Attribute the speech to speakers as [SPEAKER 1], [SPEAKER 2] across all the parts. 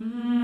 [SPEAKER 1] Mm.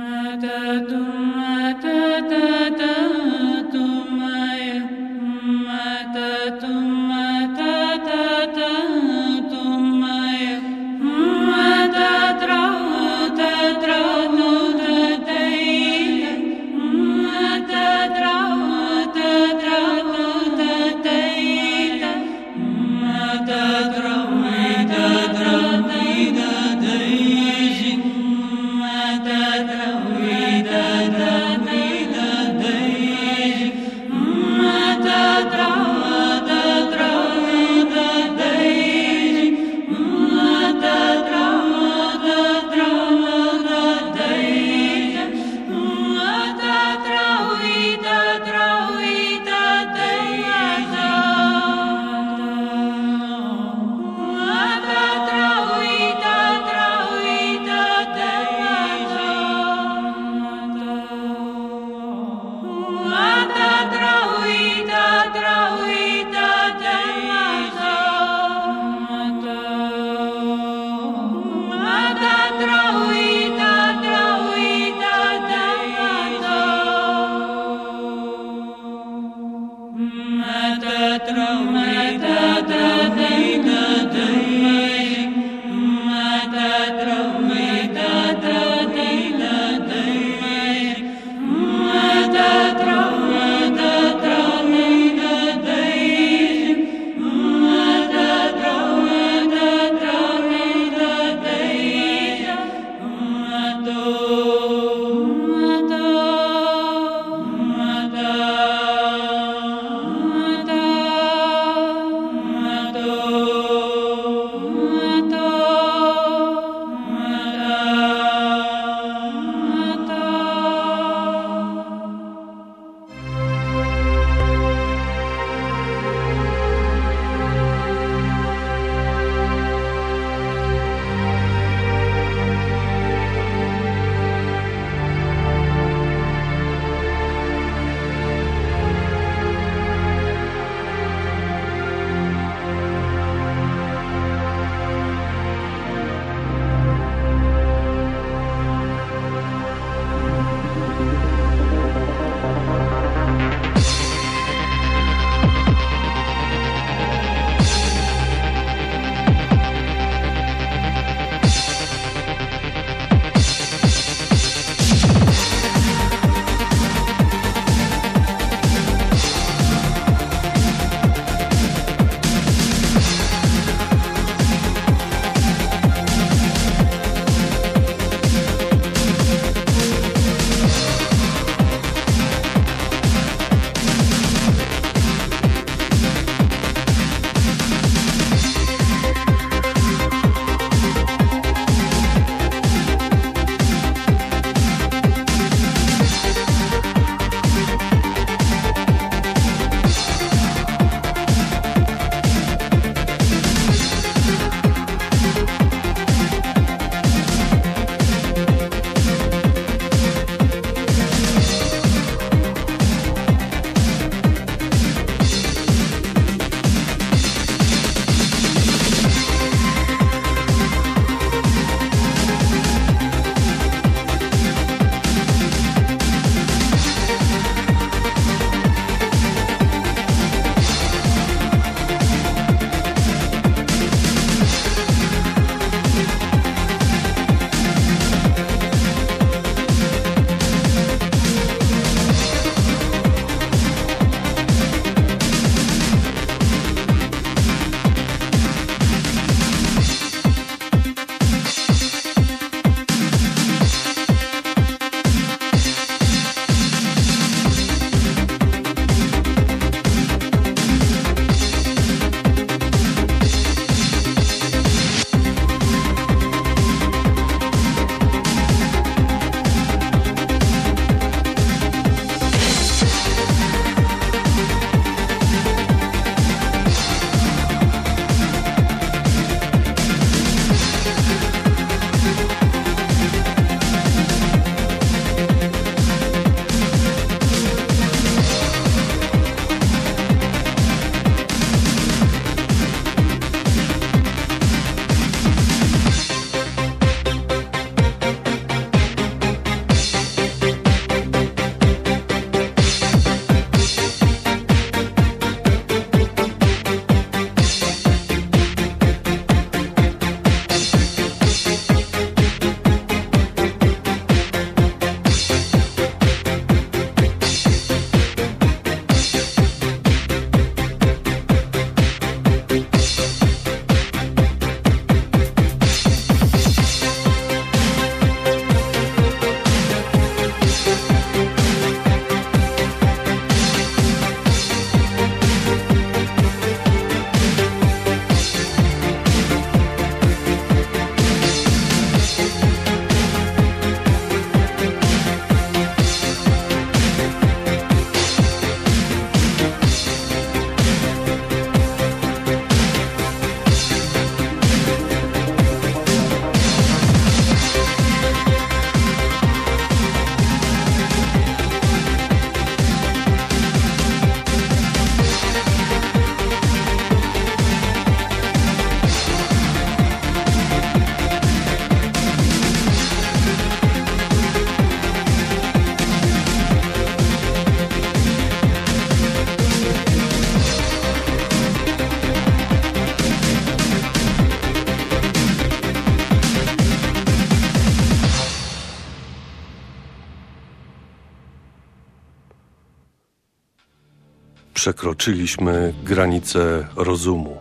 [SPEAKER 2] Przekroczyliśmy granicę rozumu,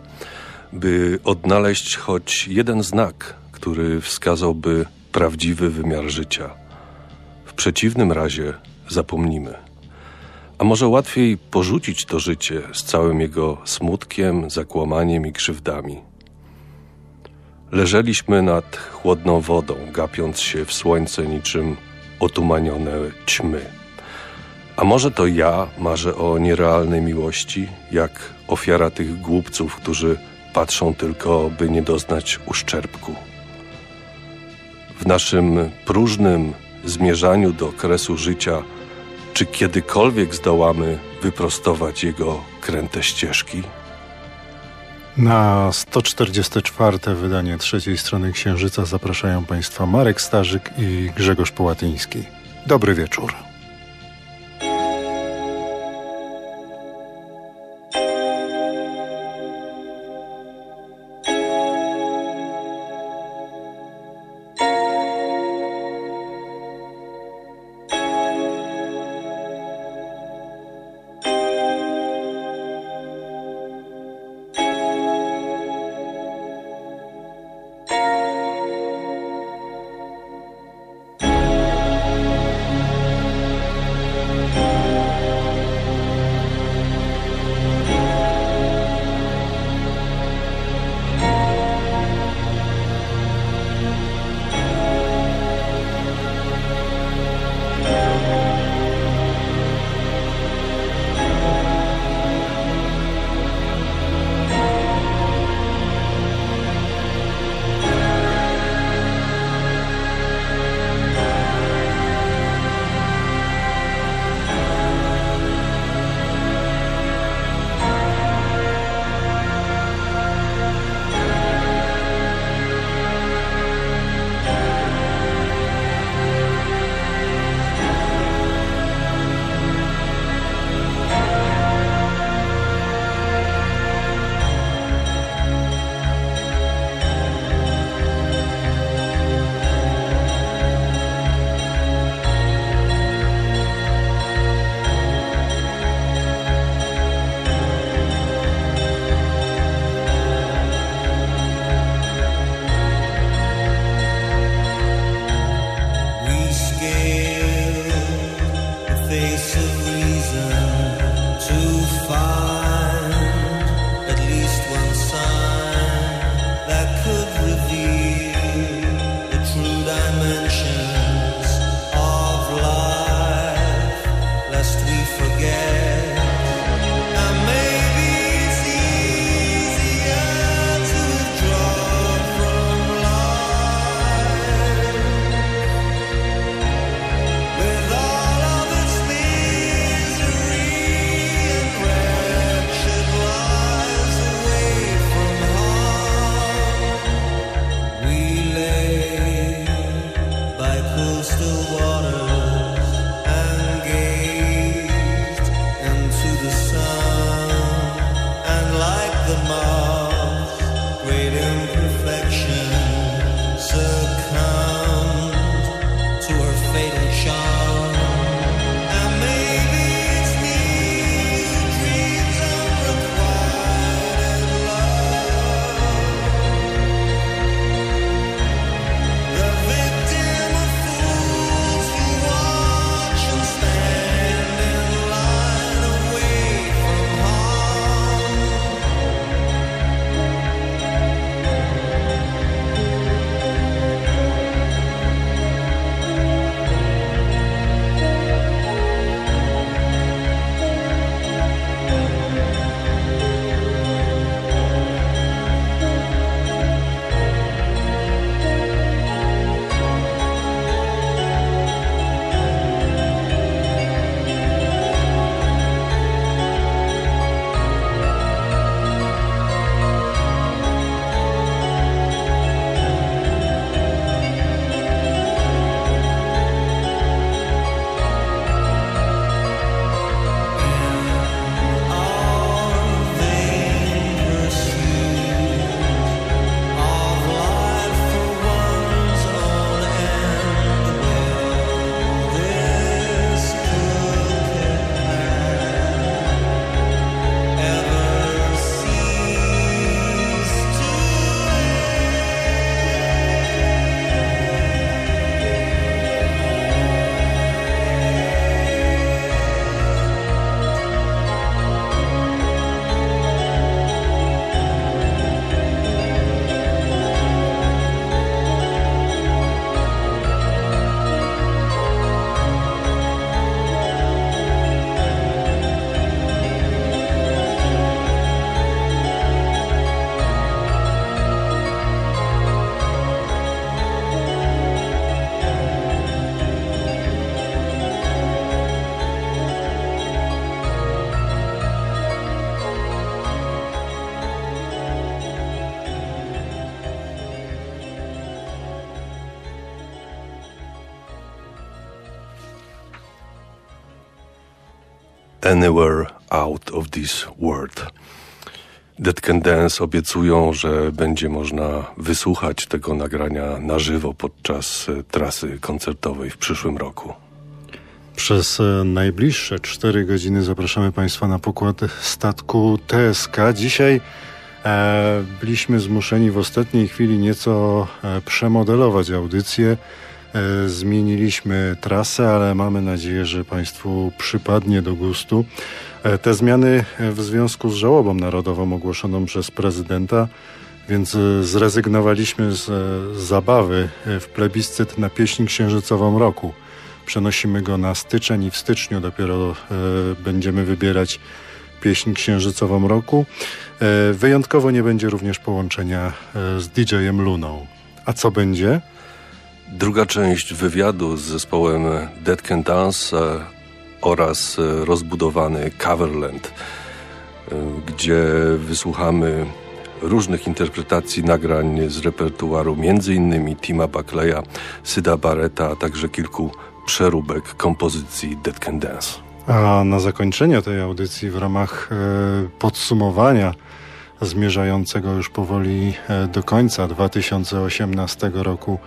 [SPEAKER 2] by odnaleźć choć jeden znak, który wskazałby prawdziwy wymiar życia. W przeciwnym razie zapomnimy. A może łatwiej porzucić to życie z całym jego smutkiem, zakłamaniem i krzywdami. Leżeliśmy nad chłodną wodą, gapiąc się w słońce niczym otumanione ćmy. A może to ja marzę o nierealnej miłości, jak ofiara tych głupców, którzy patrzą tylko, by nie doznać uszczerbku. W naszym próżnym zmierzaniu do kresu życia, czy kiedykolwiek zdołamy wyprostować jego kręte ścieżki?
[SPEAKER 1] Na 144. wydanie trzeciej strony Księżyca zapraszają Państwa Marek Starzyk i Grzegorz Połatyński. Dobry wieczór.
[SPEAKER 2] Anywhere Out of This World. Dead Can Dance obiecują, że będzie można wysłuchać tego nagrania na żywo podczas e, trasy koncertowej w przyszłym roku.
[SPEAKER 3] Przez e, najbliższe cztery godziny zapraszamy Państwa na pokład statku TSK. Dzisiaj e, byliśmy zmuszeni w ostatniej chwili nieco e, przemodelować audycję. E, zmieniliśmy trasę, ale mamy nadzieję, że Państwu przypadnie do gustu. E, te zmiany w związku z żałobą narodową ogłoszoną przez prezydenta, więc e, zrezygnowaliśmy z zabawy w plebiscyt na pieśń księżycową roku. Przenosimy go na styczeń i w styczniu dopiero będziemy wybierać pieśń księżycową roku. Wyjątkowo nie będzie również połączenia z DJ-em Luną. A co będzie?
[SPEAKER 2] Druga część wywiadu z zespołem Dead Can Dance e, oraz e, rozbudowany Coverland, e, gdzie wysłuchamy różnych interpretacji nagrań z repertuaru m.in. Tima Buckleya, Syda Barretta, a także kilku przeróbek kompozycji Dead Can Dance.
[SPEAKER 3] A na zakończenie tej audycji w ramach podsumowania zmierzającego już powoli do końca 2018 roku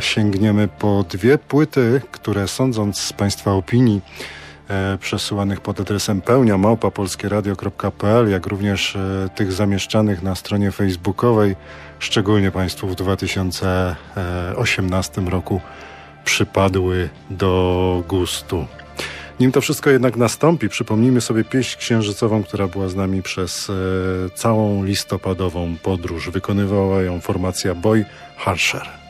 [SPEAKER 3] sięgniemy po dwie płyty, które sądząc z Państwa opinii e, przesyłanych pod adresem pełnia małpapolskieradio.pl, jak również e, tych zamieszczanych na stronie facebookowej, szczególnie Państwu w 2018 roku przypadły do gustu. Nim to wszystko jednak nastąpi, przypomnijmy sobie pieśń księżycową, która była z nami przez e, całą listopadową podróż. Wykonywała ją formacja Boy Harsher.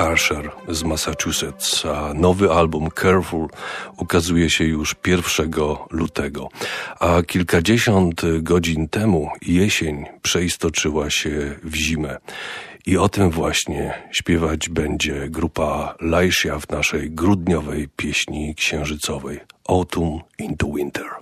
[SPEAKER 2] Harsher z Massachusetts, a nowy album Careful ukazuje się już 1 lutego. A kilkadziesiąt godzin temu jesień przeistoczyła się w zimę. I o tym właśnie śpiewać będzie grupa Laisia w naszej grudniowej pieśni księżycowej Autumn into Winter.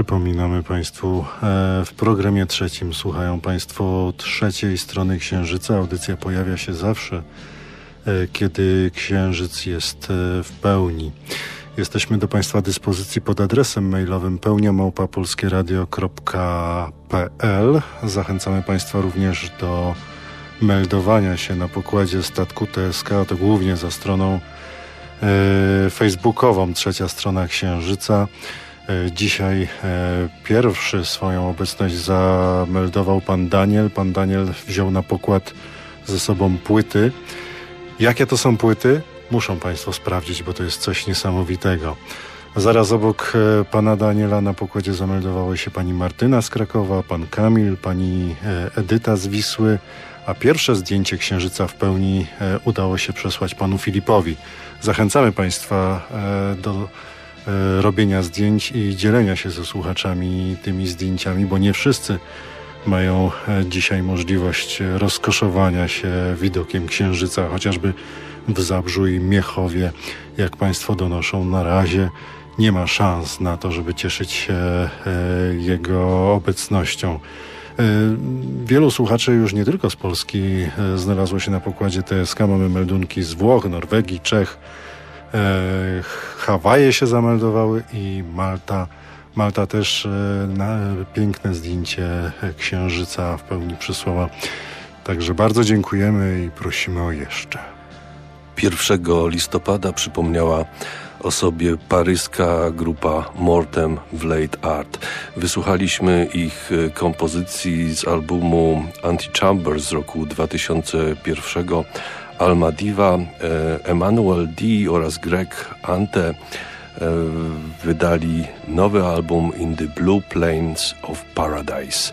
[SPEAKER 3] Przypominamy Państwu, e, w programie trzecim słuchają Państwo trzeciej strony Księżyca. Audycja pojawia się zawsze, e, kiedy Księżyc jest e, w pełni. Jesteśmy do Państwa dyspozycji pod adresem mailowym pełniamałpapolskieradio.pl. Zachęcamy Państwa również do meldowania się na pokładzie statku TSK, to głównie za stroną facebookową, trzecia strona Księżyca. E, dzisiaj e, pierwszy swoją obecność zameldował pan Daniel. Pan Daniel wziął na pokład ze sobą płyty. Jakie to są płyty? Muszą Państwo sprawdzić, bo to jest coś niesamowitego. Zaraz obok e, pana Daniela na pokładzie zameldowały się pani Martyna z Krakowa, pan Kamil, pani Edyta z Wisły, a pierwsze zdjęcie księżyca w pełni udało się przesłać panu Filipowi. Zachęcamy Państwa do robienia zdjęć i dzielenia się ze słuchaczami tymi zdjęciami, bo nie wszyscy mają e, dzisiaj możliwość rozkoszowania się widokiem księżyca, chociażby w Zabrzu i Miechowie, jak Państwo donoszą, na razie nie ma szans na to, żeby cieszyć się e, jego obecnością. Wielu słuchaczy już nie tylko z Polski znalazło się na pokładzie TSK. Mamy meldunki z Włoch, Norwegii, Czech, E, Hawaje się zameldowały i Malta. Malta też e, na, piękne zdjęcie księżyca w pełni przysłała. Także bardzo dziękujemy i prosimy o jeszcze.
[SPEAKER 2] 1 listopada przypomniała o sobie paryska grupa Mortem w Late Art. Wysłuchaliśmy ich kompozycji z albumu Anti-Chamber z roku 2001 Almadiva, e, Emanuel D. oraz Greg Ante e, wydali nowy album In the Blue Plains of Paradise.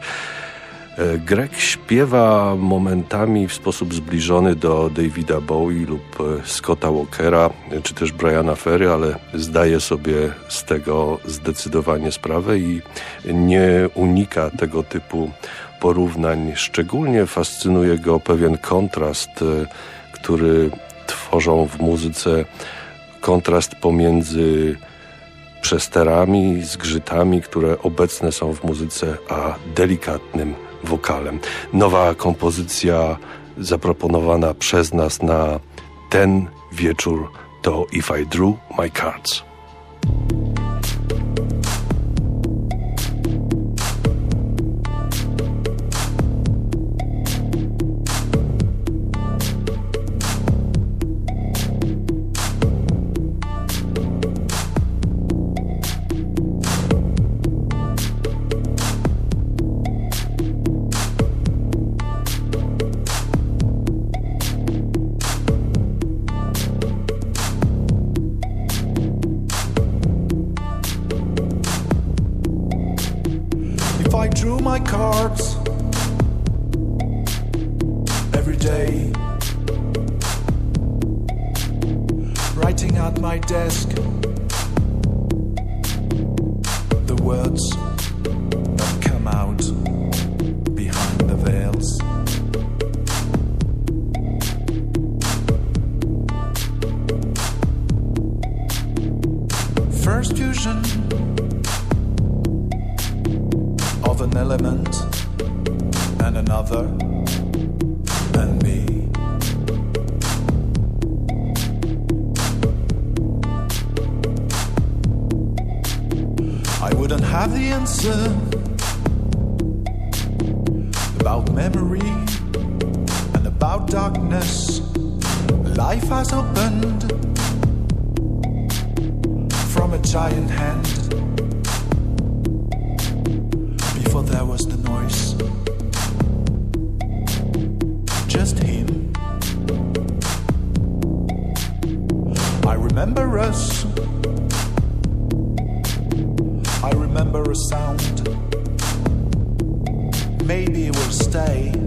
[SPEAKER 2] E, Greg śpiewa momentami w sposób zbliżony do Davida Bowie lub Scotta Walkera, czy też Briana Ferry, ale zdaje sobie z tego zdecydowanie sprawę i nie unika tego typu porównań. Szczególnie fascynuje go pewien kontrast który tworzą w muzyce kontrast pomiędzy przesterami, zgrzytami, które obecne są w muzyce, a delikatnym wokalem. Nowa kompozycja zaproponowana przez nas na ten wieczór to If I Drew My Cards.
[SPEAKER 4] answer about
[SPEAKER 5] memory and about darkness. Life has opened from a giant hand. Before there was the noise, just him. I remember us. sound. Maybe it will stay.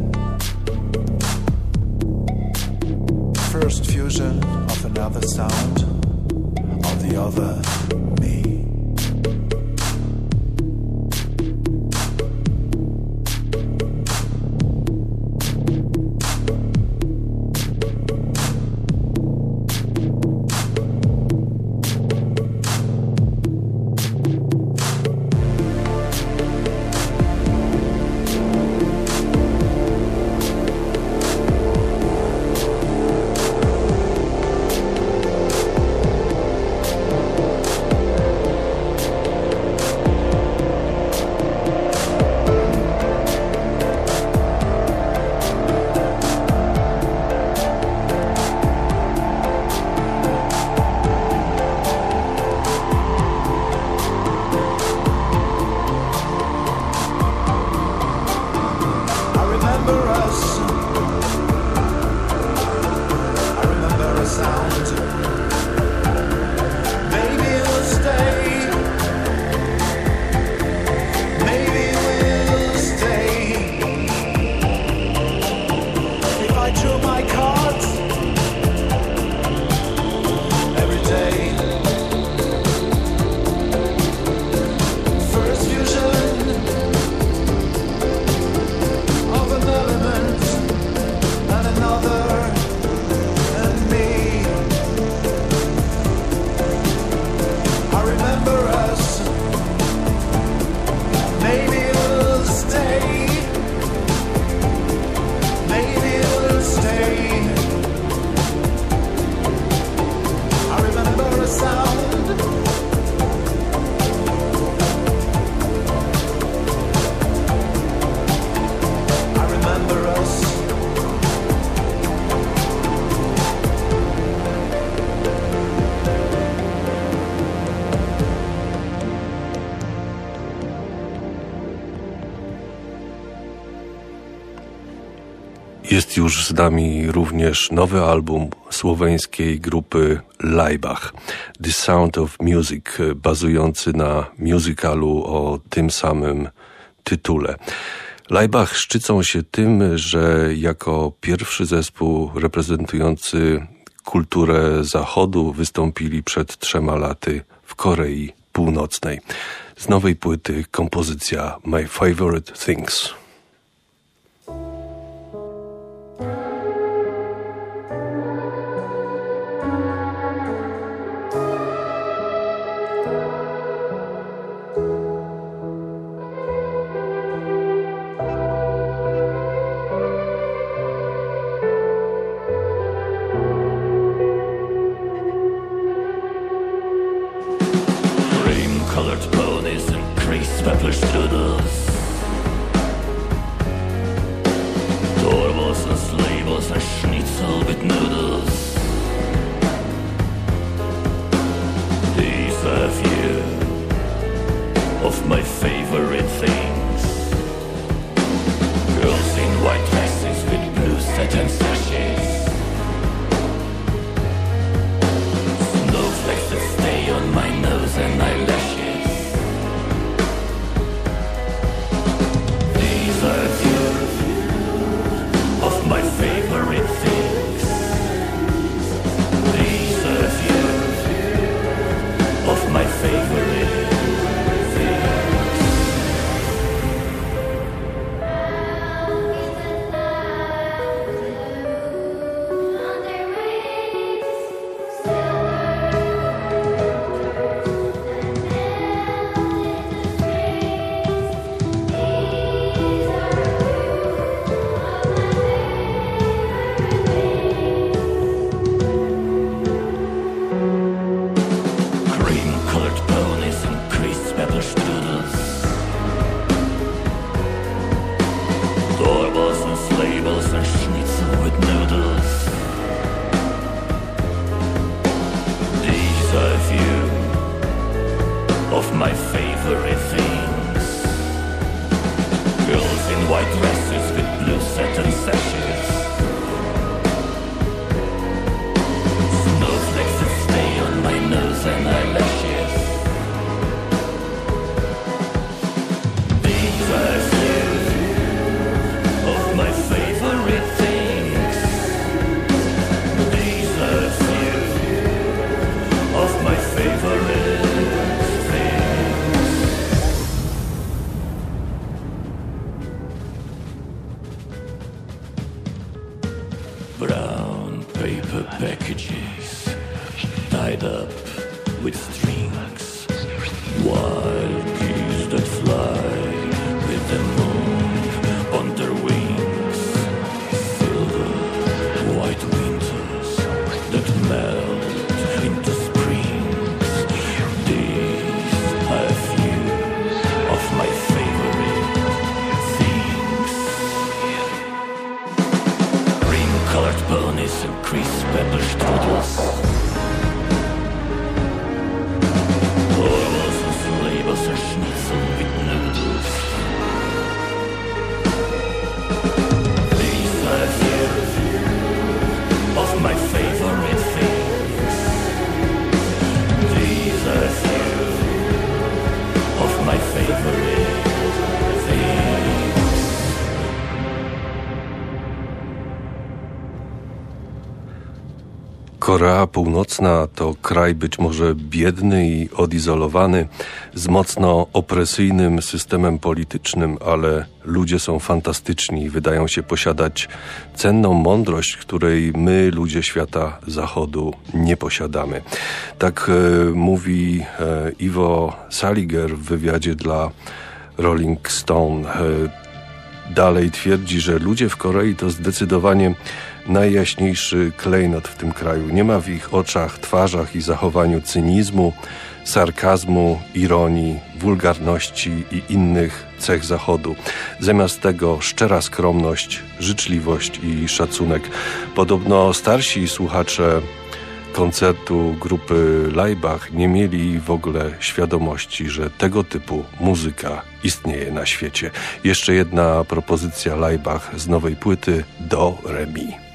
[SPEAKER 4] Z nami również nowy album słoweńskiej grupy Leibach, The Sound of Music, bazujący na musicalu o tym samym tytule. Leibach szczycą się tym, że jako pierwszy zespół reprezentujący kulturę Zachodu wystąpili przed trzema laty w Korei Północnej. Z nowej płyty kompozycja My Favorite Things. Korea Północna to kraj być może biedny i odizolowany, z mocno opresyjnym systemem politycznym, ale ludzie są fantastyczni i wydają się posiadać cenną mądrość, której my, ludzie świata zachodu, nie posiadamy. Tak e, mówi e, Iwo Saliger w wywiadzie dla Rolling Stone. E, dalej twierdzi, że ludzie w Korei to zdecydowanie najjaśniejszy klejnot w tym kraju. Nie ma w ich oczach, twarzach i zachowaniu cynizmu, sarkazmu, ironii, wulgarności i innych cech Zachodu. Zamiast tego szczera skromność, życzliwość i szacunek. Podobno starsi słuchacze
[SPEAKER 6] koncertu grupy Leibach nie mieli w ogóle świadomości, że tego typu muzyka istnieje na świecie. Jeszcze jedna propozycja Leibach z nowej płyty do Remi.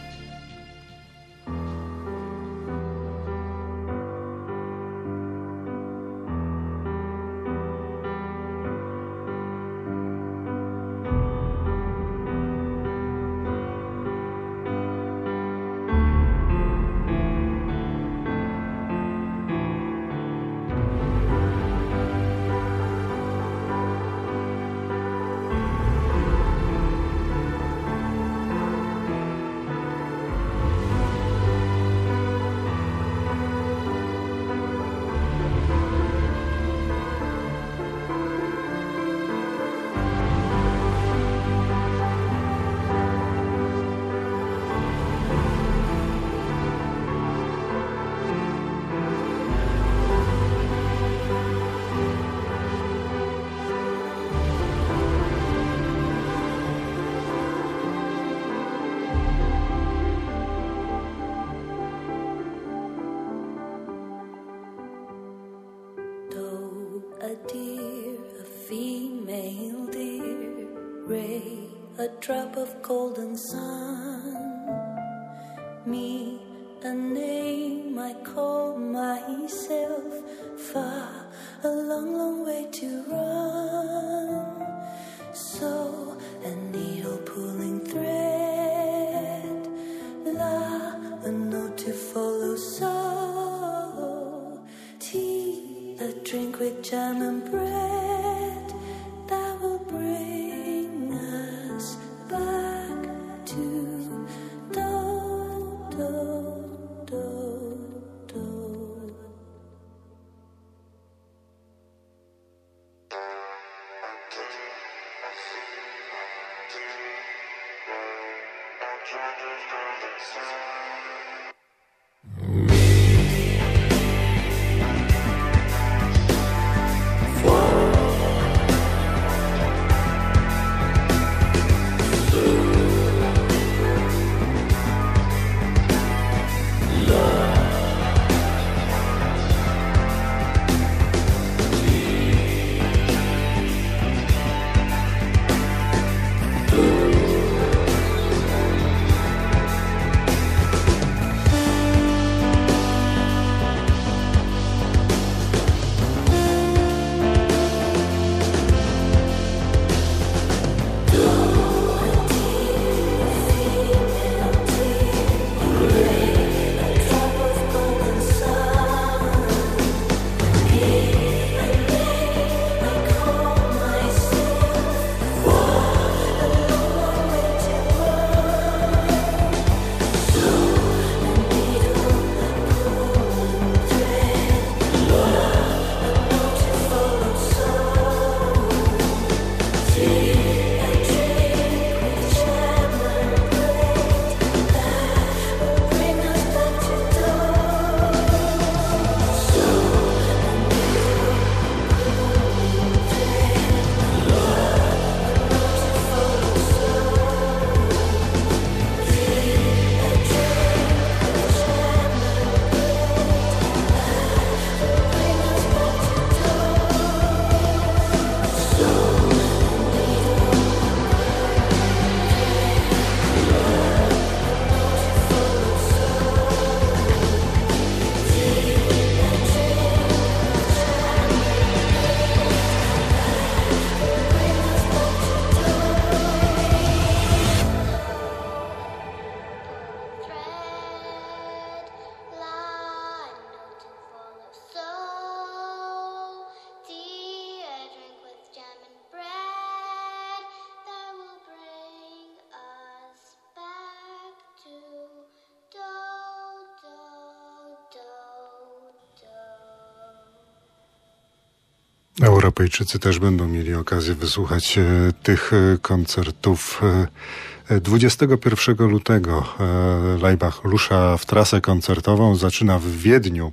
[SPEAKER 6] way to run.
[SPEAKER 3] Europejczycy też będą mieli okazję wysłuchać e, tych e, koncertów. 21 e, lutego Leibach rusza w trasę koncertową, zaczyna w Wiedniu.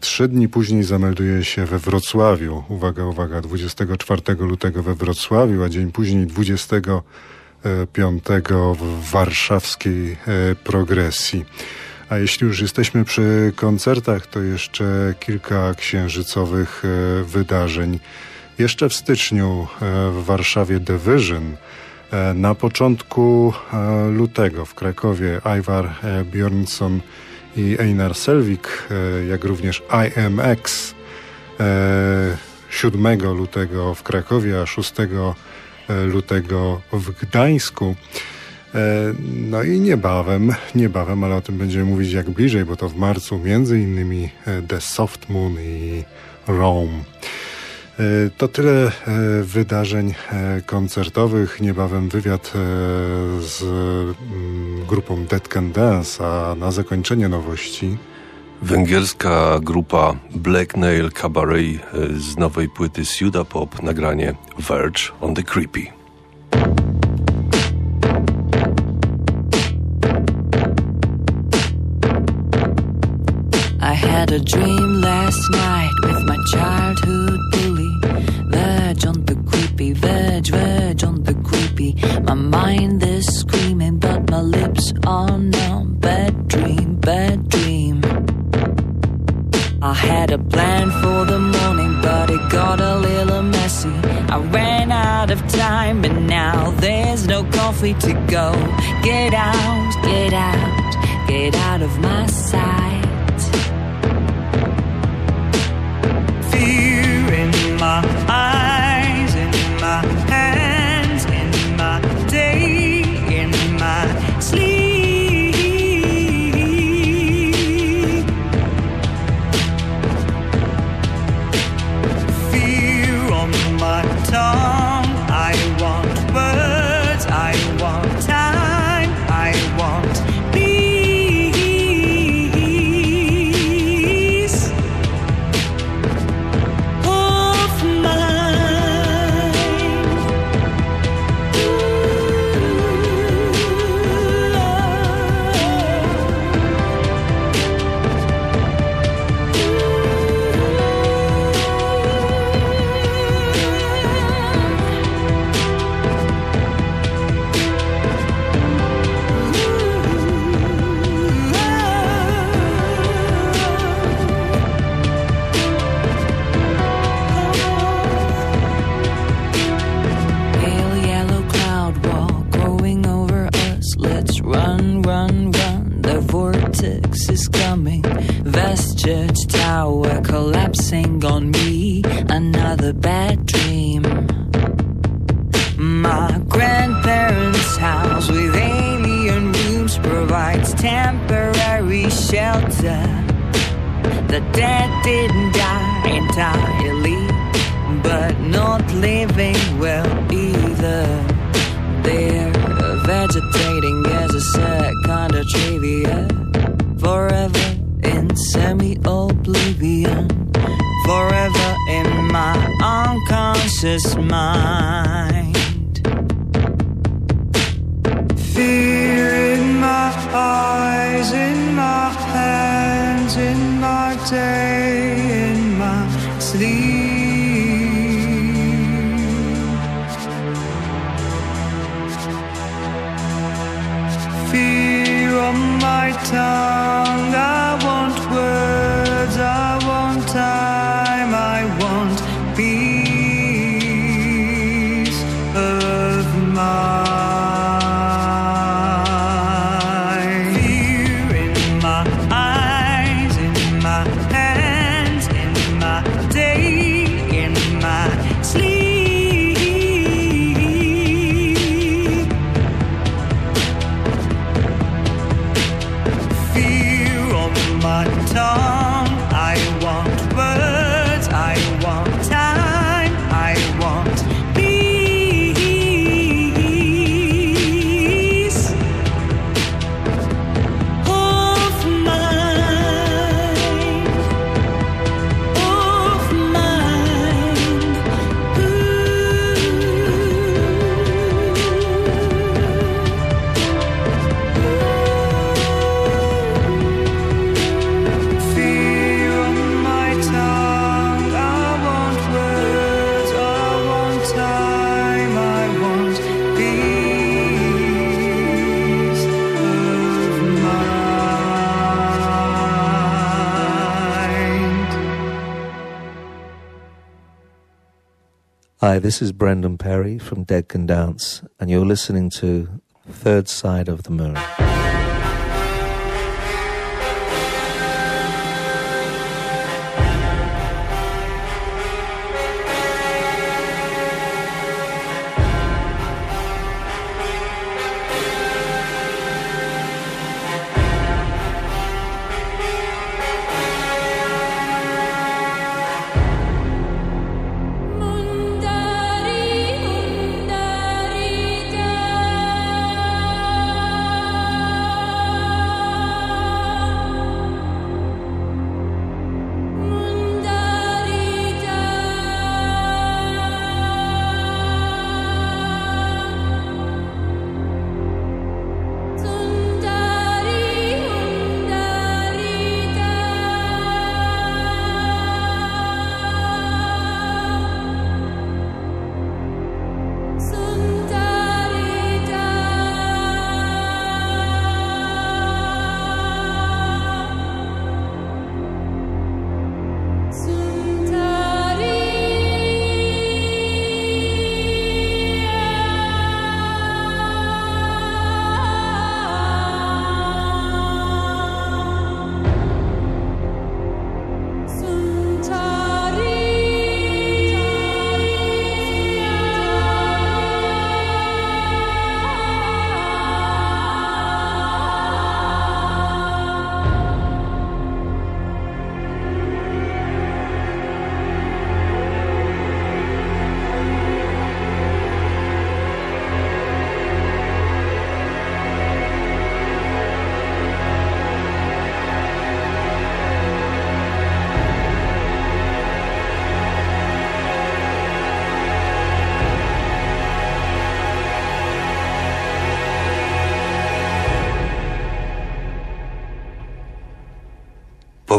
[SPEAKER 3] Trzy dni później zamelduje się we Wrocławiu. Uwaga, uwaga, 24 lutego we Wrocławiu, a dzień później 25 w warszawskiej progresji. A jeśli już jesteśmy przy koncertach, to jeszcze kilka księżycowych e, wydarzeń. Jeszcze w styczniu e, w Warszawie The Vision, e, na początku lutego w Krakowie Ivar Bjornsson i Einar Selvik, jak również IMX 7 lutego w Krakowie, a 6 lutego w Gdańsku. E, no i niebawem, niebawem, ale o tym będziemy mówić jak bliżej, bo to w marcu między innymi e, The Soft Moon i Rome. E, to tyle wydarzeń koncertowych. Niebawem wywiad z mm, grupą Dead Can Dance, a na zakończenie nowości.
[SPEAKER 1] Węgierska grupa Black Nail Cabaret z nowej płyty Suda Pop, nagranie Verge on the Creepy. A dream last night with my childhood bully. Veg on the creepy, veg, veg on the creepy. My mind is screaming, but my lips are numb. Bad dream, bad dream. I had a plan for the morning, but it got a little messy. I ran out of time, and now there's no coffee to go. Get out, get out, get out of my sight.
[SPEAKER 7] Hi, this is Brendan Perry from Dead Can Dance, and you're listening to Third Side of the Moon.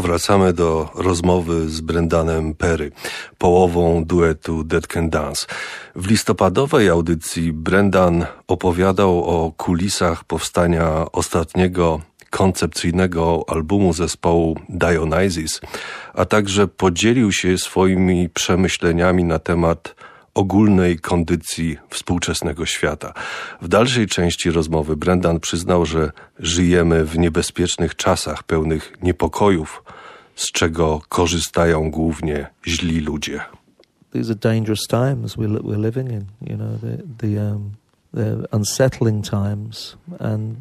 [SPEAKER 2] Powracamy do rozmowy z Brendanem Perry, połową duetu Dead Can Dance. W listopadowej audycji Brendan opowiadał o kulisach powstania ostatniego koncepcyjnego albumu zespołu Dionysus, a także podzielił się swoimi przemyśleniami na temat ogólnej kondycji współczesnego świata. W dalszej części rozmowy Brendan przyznał, że żyjemy w niebezpiecznych czasach pełnych niepokojów, z czego korzystają głównie źli ludzie.
[SPEAKER 7] These are dangerous times we're, living in, you know, the, the, um, the unsettling times and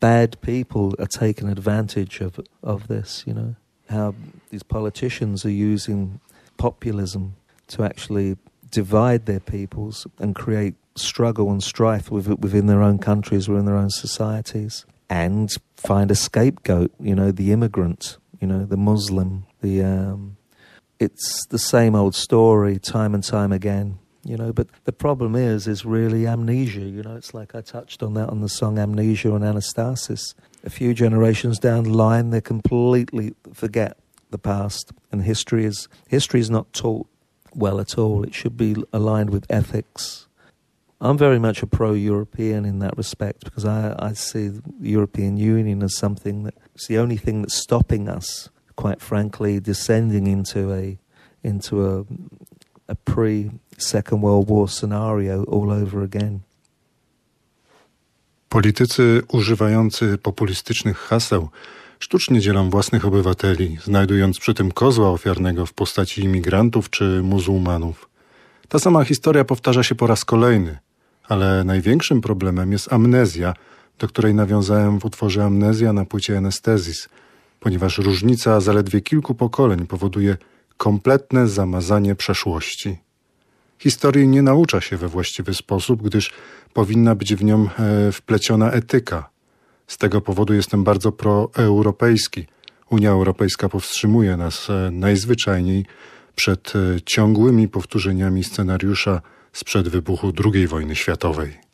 [SPEAKER 7] bad people are taking advantage of, of this, you know, how these politicians are using populism to actually divide their peoples and create struggle and strife within their own countries or in their own societies and find a scapegoat, you know, the immigrant, you know, the Muslim, the um, it's the same old story time and time again, you know. But the problem is, is really amnesia. You know, it's like I touched on that on the song "Amnesia" and Anastasis. A few generations down the line, they completely forget the past, and history is history is not taught well at all. It should be aligned with ethics. I'm very much a pro European in that respect because I, I see the European Union as something that's the only thing that's stopping us, quite frankly, descending into a into a, a pre Second World War scenario all over again.
[SPEAKER 3] Politycy używający populistycznych haseł sztucznie dzielą własnych obywateli, znajdując przy tym kozła ofiarnego w postaci imigrantów czy muzułmanów. Ta sama historia powtarza się po raz kolejny, ale największym problemem jest amnezja, do której nawiązałem w utworze Amnezja na płycie Anestezis, ponieważ różnica zaledwie kilku pokoleń powoduje kompletne zamazanie przeszłości. Historii nie naucza się we właściwy sposób, gdyż powinna być w nią e, wpleciona etyka, z tego powodu jestem bardzo proeuropejski. Unia Europejska powstrzymuje nas e, najzwyczajniej przed e, ciągłymi powtórzeniami scenariusza sprzed wybuchu II wojny światowej.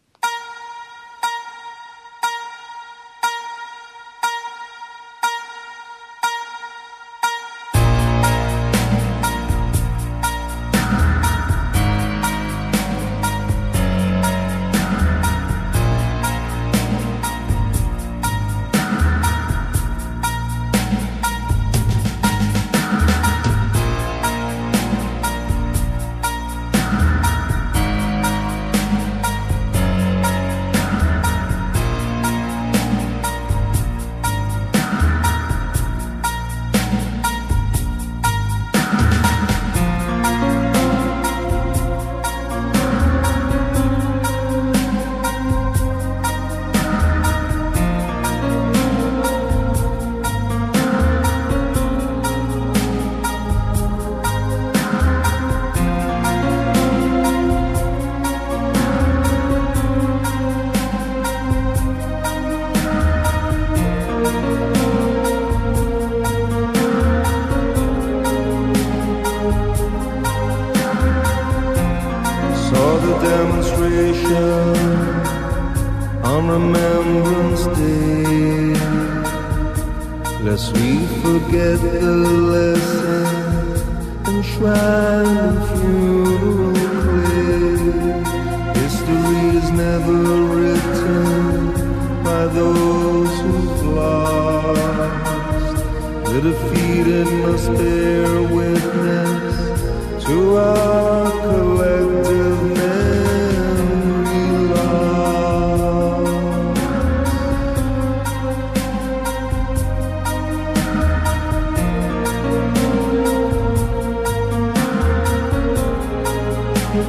[SPEAKER 8] With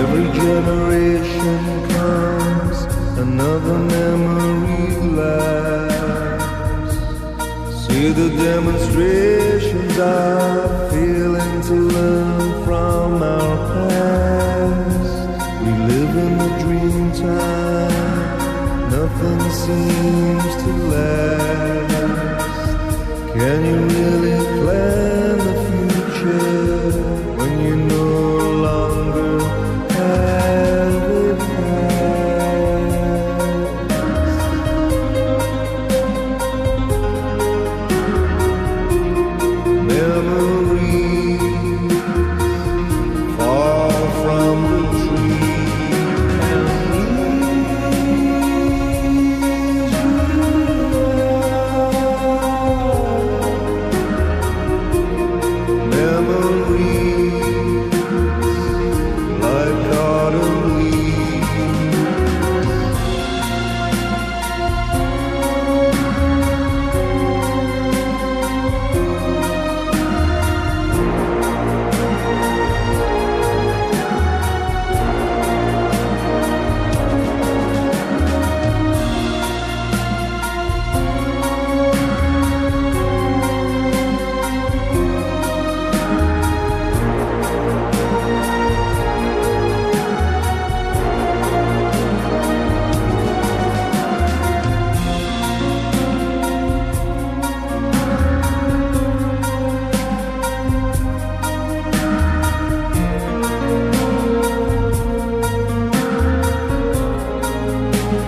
[SPEAKER 8] every generation comes another memory lapse. See the demonstrations are failing to learn from our past. We live in a dream time, nothing seems to last. Can you really plan